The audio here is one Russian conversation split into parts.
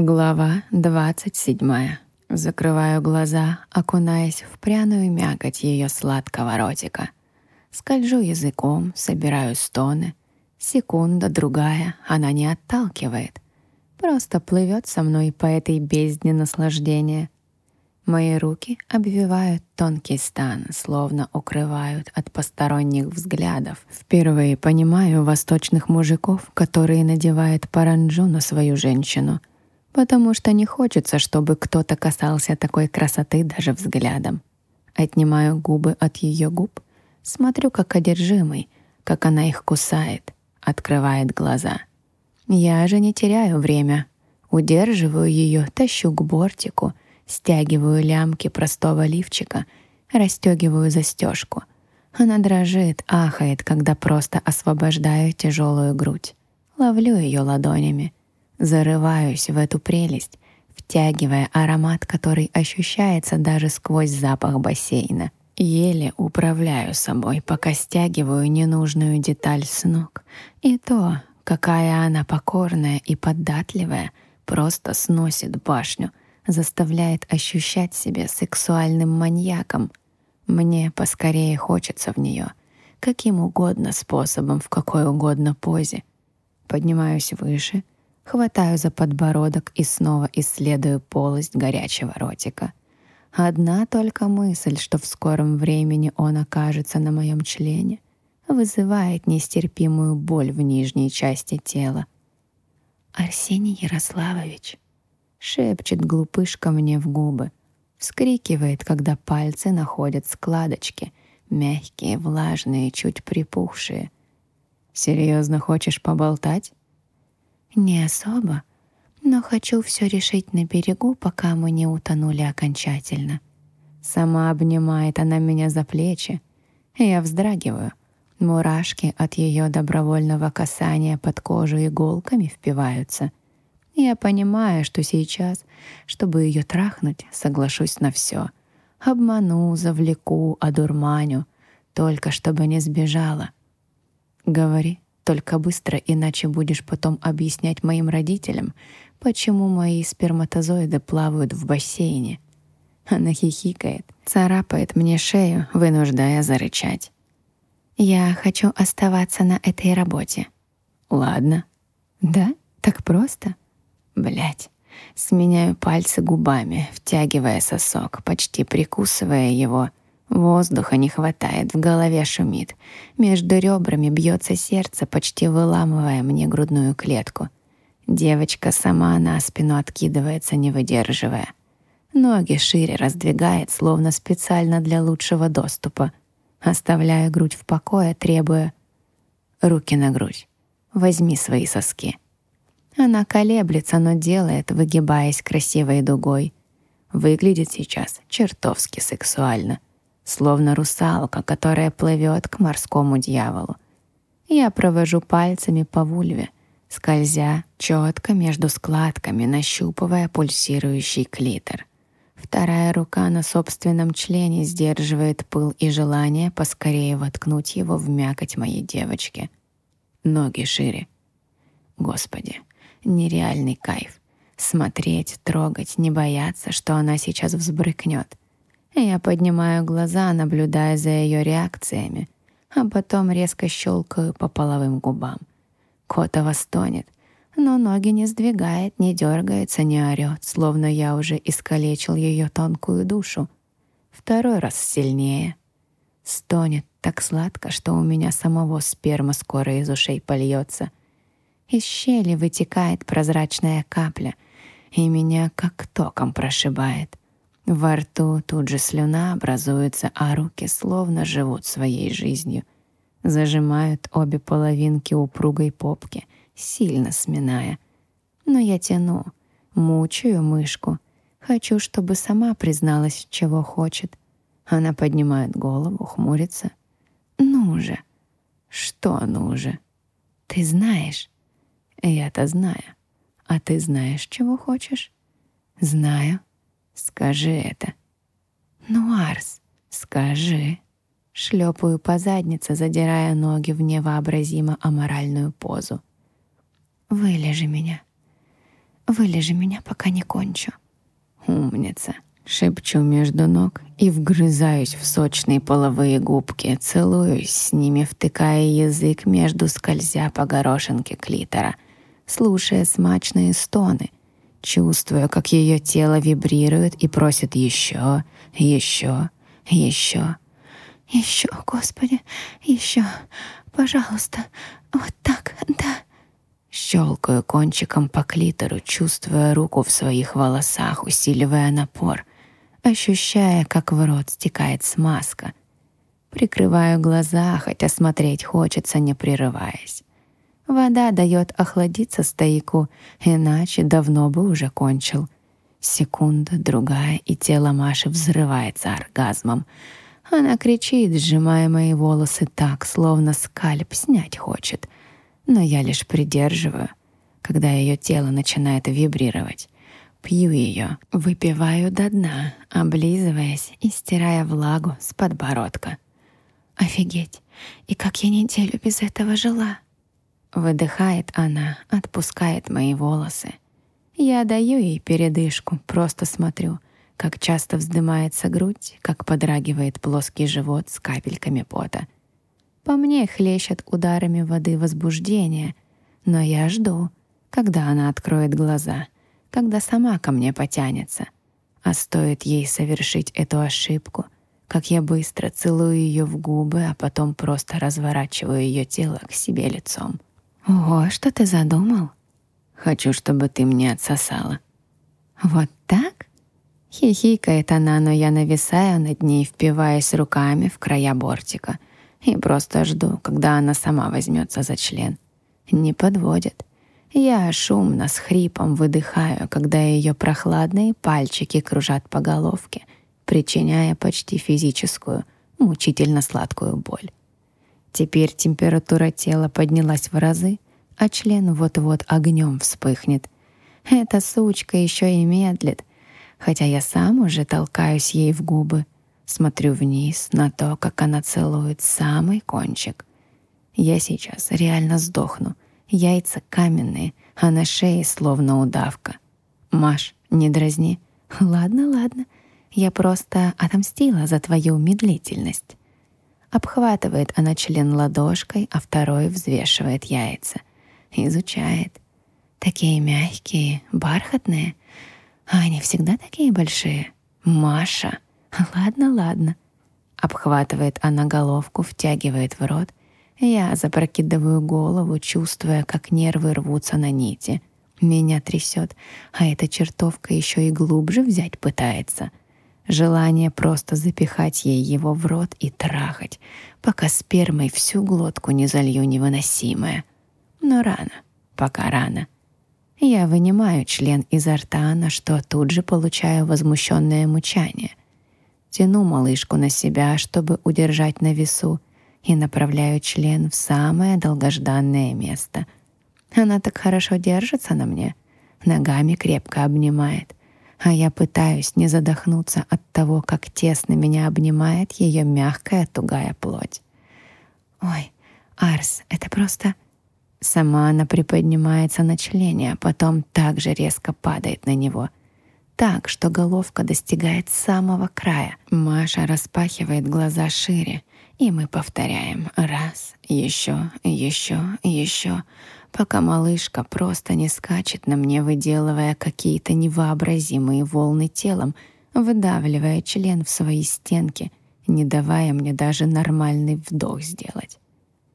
Глава двадцать седьмая. Закрываю глаза, окунаясь в пряную мякоть ее сладкого ротика. Скольжу языком, собираю стоны. Секунда, другая, она не отталкивает. Просто плывет со мной по этой бездне наслаждения. Мои руки обвивают тонкий стан, словно укрывают от посторонних взглядов. Впервые понимаю восточных мужиков, которые надевают паранджу на свою женщину, потому что не хочется, чтобы кто-то касался такой красоты даже взглядом. Отнимаю губы от ее губ, смотрю как одержимый, как она их кусает, открывает глаза. Я же не теряю время, удерживаю ее, тащу к бортику — Стягиваю лямки простого лифчика, расстегиваю застежку. Она дрожит, ахает, когда просто освобождаю тяжелую грудь. Ловлю ее ладонями, зарываюсь в эту прелесть, втягивая аромат, который ощущается даже сквозь запах бассейна. Еле управляю собой, пока стягиваю ненужную деталь с ног. И то, какая она покорная и податливая, просто сносит башню — заставляет ощущать себя сексуальным маньяком. Мне поскорее хочется в нее, каким угодно способом, в какой угодно позе. Поднимаюсь выше, хватаю за подбородок и снова исследую полость горячего ротика. Одна только мысль, что в скором времени он окажется на моем члене, вызывает нестерпимую боль в нижней части тела. Арсений Ярославович шепчет глупышка мне в губы, вскрикивает, когда пальцы находят складочки, мягкие, влажные, чуть припухшие. «Серьезно хочешь поболтать?» «Не особо, но хочу все решить на берегу, пока мы не утонули окончательно». Сама обнимает она меня за плечи. Я вздрагиваю. Мурашки от ее добровольного касания под кожу иголками впиваются. Я понимаю, что сейчас, чтобы ее трахнуть, соглашусь на все. Обману, завлеку, одурманю, только чтобы не сбежала. Говори, только быстро, иначе будешь потом объяснять моим родителям, почему мои сперматозоиды плавают в бассейне. Она хихикает, царапает мне шею, вынуждая зарычать. Я хочу оставаться на этой работе. Ладно. Да? Так просто? Блять. Сменяю пальцы губами, втягивая сосок, почти прикусывая его. Воздуха не хватает, в голове шумит. Между ребрами бьется сердце, почти выламывая мне грудную клетку. Девочка сама на спину откидывается, не выдерживая. Ноги шире раздвигает, словно специально для лучшего доступа. Оставляя грудь в покое, требуя «Руки на грудь. Возьми свои соски». Она колеблется, но делает, выгибаясь красивой дугой. Выглядит сейчас чертовски сексуально, словно русалка, которая плывет к морскому дьяволу. Я провожу пальцами по вульве, скользя четко между складками, нащупывая пульсирующий клитор. Вторая рука на собственном члене сдерживает пыл и желание поскорее воткнуть его в мякоть моей девочки. Ноги шире. Господи, нереальный кайф. Смотреть, трогать, не бояться, что она сейчас взбрыкнет. Я поднимаю глаза, наблюдая за ее реакциями, а потом резко щелкаю по половым губам. Котова стонет, но ноги не сдвигает, не дергается, не орет, словно я уже искалечил ее тонкую душу. Второй раз сильнее. Стонет так сладко, что у меня самого сперма скоро из ушей польется — из щели вытекает прозрачная капля, и меня как током прошибает. Во рту тут же слюна образуется, а руки словно живут своей жизнью. Зажимают обе половинки упругой попки, сильно сминая. Но я тяну, мучаю мышку. Хочу, чтобы сама призналась, чего хочет. Она поднимает голову, хмурится. «Ну же!» «Что ну же?» «Ты знаешь?» Я-то знаю. А ты знаешь, чего хочешь? Знаю. Скажи это. Ну, Арс, скажи. Шлепаю по заднице, задирая ноги в невообразимо аморальную позу. Вылежи меня. Вылежи меня, пока не кончу. Умница. Шепчу между ног и вгрызаюсь в сочные половые губки, целуюсь с ними, втыкая язык между скользя по горошинке клитора, слушая смачные стоны, чувствуя, как ее тело вибрирует и просит еще, еще, еще. Еще, Господи, еще, пожалуйста, вот так, да. Щелкаю кончиком по клитору, чувствуя руку в своих волосах, усиливая напор, ощущая, как в рот стекает смазка. Прикрываю глаза, хотя смотреть хочется, не прерываясь. Вода дает охладиться стояку, иначе давно бы уже кончил. Секунда, другая, и тело Маши взрывается оргазмом. Она кричит, сжимая мои волосы так, словно скальп снять хочет — но я лишь придерживаю, когда ее тело начинает вибрировать. Пью ее, выпиваю до дна, облизываясь и стирая влагу с подбородка. Офигеть, и как я неделю без этого жила. Выдыхает она, отпускает мои волосы. Я даю ей передышку, просто смотрю, как часто вздымается грудь, как подрагивает плоский живот с капельками пота — по мне хлещет ударами воды возбуждения, но я жду, когда она откроет глаза, когда сама ко мне потянется. А стоит ей совершить эту ошибку, как я быстро целую ее в губы, а потом просто разворачиваю ее тело к себе лицом. «Ого, что ты задумал?» «Хочу, чтобы ты мне отсосала». «Вот так?» Хихикает она, но я нависаю над ней, впиваясь руками в края бортика — и просто жду, когда она сама возьмется за член. Не подводит. Я шумно с хрипом выдыхаю, когда ее прохладные пальчики кружат по головке, причиняя почти физическую, мучительно сладкую боль. Теперь температура тела поднялась в разы, а член вот-вот огнем вспыхнет. Эта сучка еще и медлит, хотя я сам уже толкаюсь ей в губы — Смотрю вниз на то, как она целует самый кончик. Я сейчас реально сдохну. Яйца каменные, а на шее словно удавка. Маш, не дразни. Ладно, ладно. Я просто отомстила за твою медлительность. Обхватывает она член ладошкой, а второй взвешивает яйца. Изучает. Такие мягкие, бархатные. А они всегда такие большие. Маша. «Ладно, ладно». Обхватывает она головку, втягивает в рот. Я запрокидываю голову, чувствуя, как нервы рвутся на нити. Меня трясет, а эта чертовка еще и глубже взять пытается. Желание просто запихать ей его в рот и трахать, пока спермой всю глотку не залью невыносимое. Но рано, пока рано. Я вынимаю член изо рта, на что тут же получаю возмущенное мучание. Тяну малышку на себя, чтобы удержать на весу, и направляю член в самое долгожданное место. Она так хорошо держится на мне, ногами крепко обнимает, а я пытаюсь не задохнуться от того, как тесно меня обнимает ее мягкая тугая плоть. «Ой, Арс, это просто...» Сама она приподнимается на члене, а потом также резко падает на него — так, что головка достигает самого края. Маша распахивает глаза шире, и мы повторяем раз, еще, еще, еще, пока малышка просто не скачет на мне, выделывая какие-то невообразимые волны телом, выдавливая член в свои стенки, не давая мне даже нормальный вдох сделать.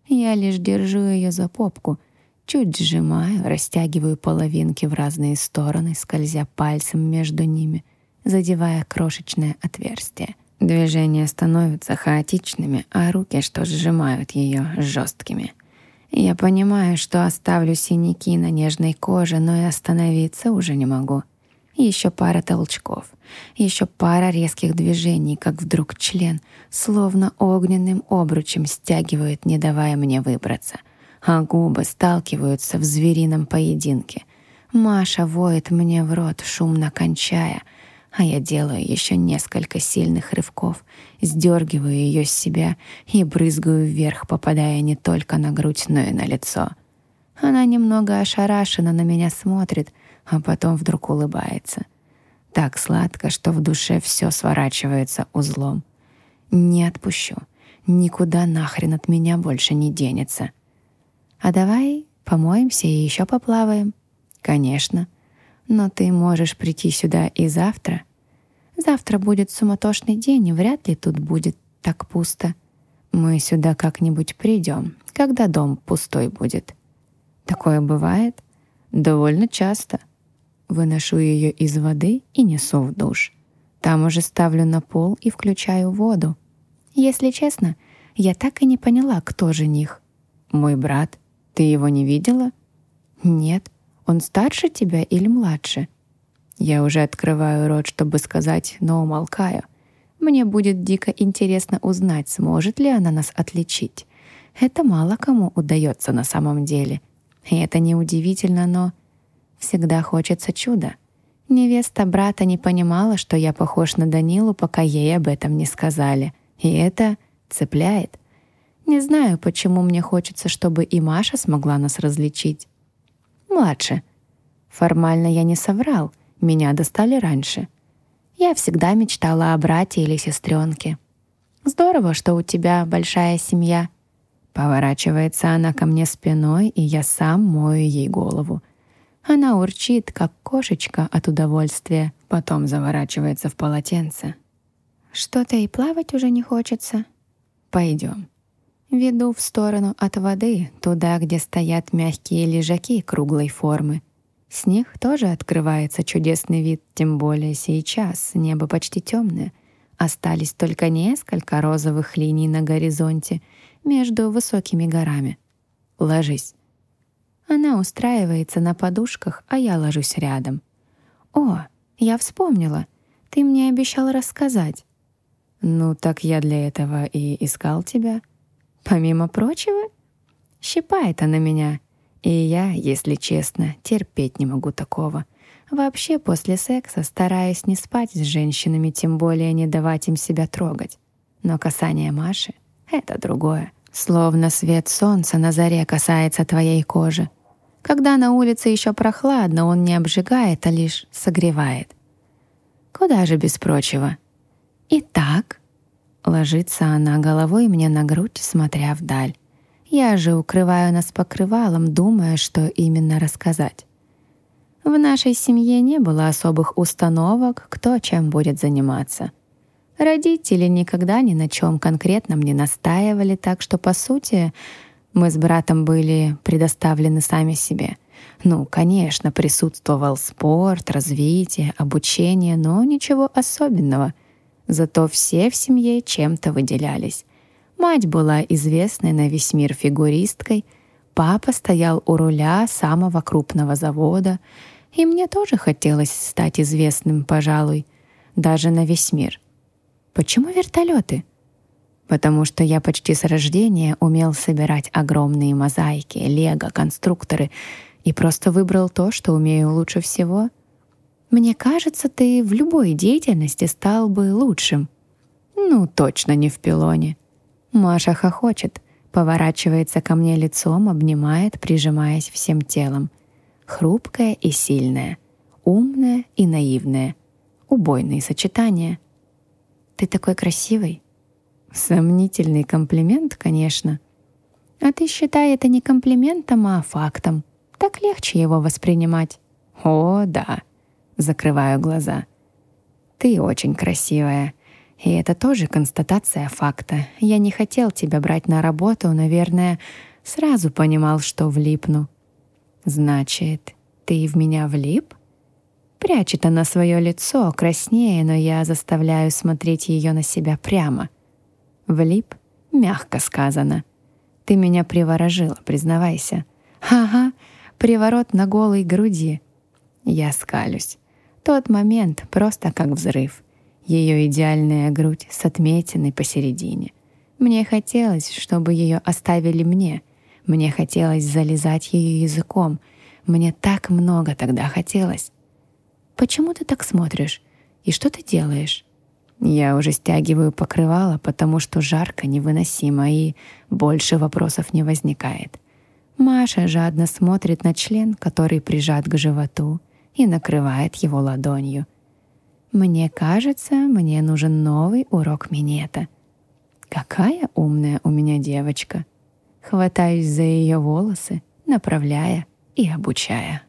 Я лишь держу ее за попку — Чуть сжимаю, растягиваю половинки в разные стороны, скользя пальцем между ними, задевая крошечное отверстие. Движения становятся хаотичными, а руки, что сжимают ее, жесткими. Я понимаю, что оставлю синяки на нежной коже, но и остановиться уже не могу. Еще пара толчков, еще пара резких движений, как вдруг член, словно огненным обручем, стягивает, не давая мне выбраться — а губы сталкиваются в зверином поединке. Маша воет мне в рот, шумно кончая, а я делаю еще несколько сильных рывков, сдергиваю ее с себя и брызгаю вверх, попадая не только на грудь, но и на лицо. Она немного ошарашенно на меня смотрит, а потом вдруг улыбается. Так сладко, что в душе все сворачивается узлом. Не отпущу. Никуда нахрен от меня больше не денется. А давай помоемся и еще поплаваем. Конечно. Но ты можешь прийти сюда и завтра. Завтра будет суматошный день, и вряд ли тут будет так пусто. Мы сюда как-нибудь придем, когда дом пустой будет. Такое бывает довольно часто. Выношу ее из воды и несу в душ. Там уже ставлю на пол и включаю воду. Если честно, я так и не поняла, кто жених. Мой брат. Ты его не видела? Нет. Он старше тебя или младше? Я уже открываю рот, чтобы сказать, но умолкаю. Мне будет дико интересно узнать, сможет ли она нас отличить. Это мало кому удается на самом деле. И это неудивительно, но всегда хочется чуда. Невеста брата не понимала, что я похож на Данилу, пока ей об этом не сказали. И это цепляет. Не знаю, почему мне хочется, чтобы и Маша смогла нас различить. Младше. Формально я не соврал, меня достали раньше. Я всегда мечтала о брате или сестренке. Здорово, что у тебя большая семья. Поворачивается она ко мне спиной, и я сам мою ей голову. Она урчит, как кошечка от удовольствия, потом заворачивается в полотенце. Что-то и плавать уже не хочется. Пойдем. Веду в сторону от воды, туда, где стоят мягкие лежаки круглой формы. С них тоже открывается чудесный вид, тем более сейчас небо почти темное. Остались только несколько розовых линий на горизонте между высокими горами. Ложись. Она устраивается на подушках, а я ложусь рядом. О, я вспомнила. Ты мне обещал рассказать. Ну, так я для этого и искал тебя. Помимо прочего, щипает она меня — и я, если честно, терпеть не могу такого. Вообще после секса стараюсь не спать с женщинами, тем более не давать им себя трогать. Но касание Маши — это другое. Словно свет солнца на заре касается твоей кожи. Когда на улице еще прохладно, он не обжигает, а лишь согревает. Куда же без прочего? Итак, ложится она головой мне на грудь, смотря вдаль. Я же укрываю нас покрывалом, думая, что именно рассказать. В нашей семье не было особых установок, кто чем будет заниматься. Родители никогда ни на чем конкретном не настаивали, так что, по сути, мы с братом были предоставлены сами себе. Ну, конечно, присутствовал спорт, развитие, обучение, но ничего особенного. Зато все в семье чем-то выделялись. Мать была известной на весь мир фигуристкой, папа стоял у руля самого крупного завода, и мне тоже хотелось стать известным, пожалуй, даже на весь мир. Почему вертолеты? Потому что я почти с рождения умел собирать огромные мозаики, лего, конструкторы и просто выбрал то, что умею лучше всего. Мне кажется, ты в любой деятельности стал бы лучшим. Ну, точно не в пилоне. Маша хохочет, поворачивается ко мне лицом, обнимает, прижимаясь всем телом. Хрупкая и сильная, умная и наивная. Убойные сочетания. «Ты такой красивый». Сомнительный комплимент, конечно. А ты считай это не комплиментом, а фактом. Так легче его воспринимать. О, да. Закрываю глаза. Ты очень красивая. И это тоже констатация факта. Я не хотел тебя брать на работу, наверное, сразу понимал, что влипну. Значит, ты в меня влип? Прячет она свое лицо, краснее, но я заставляю смотреть ее на себя прямо. Влип, мягко сказано. Ты меня приворожила, признавайся. Ага, приворот на голой груди. Я скалюсь. Тот момент просто как взрыв — ее идеальная грудь с отметиной посередине. Мне хотелось, чтобы ее оставили мне. Мне хотелось залезать ее языком. Мне так много тогда хотелось. «Почему ты так смотришь? И что ты делаешь?» Я уже стягиваю покрывало, потому что жарко невыносимо, и больше вопросов не возникает. Маша жадно смотрит на член, который прижат к животу, и накрывает его ладонью. Мне кажется, мне нужен новый урок минета. Какая умная у меня девочка. Хватаюсь за ее волосы, направляя и обучая.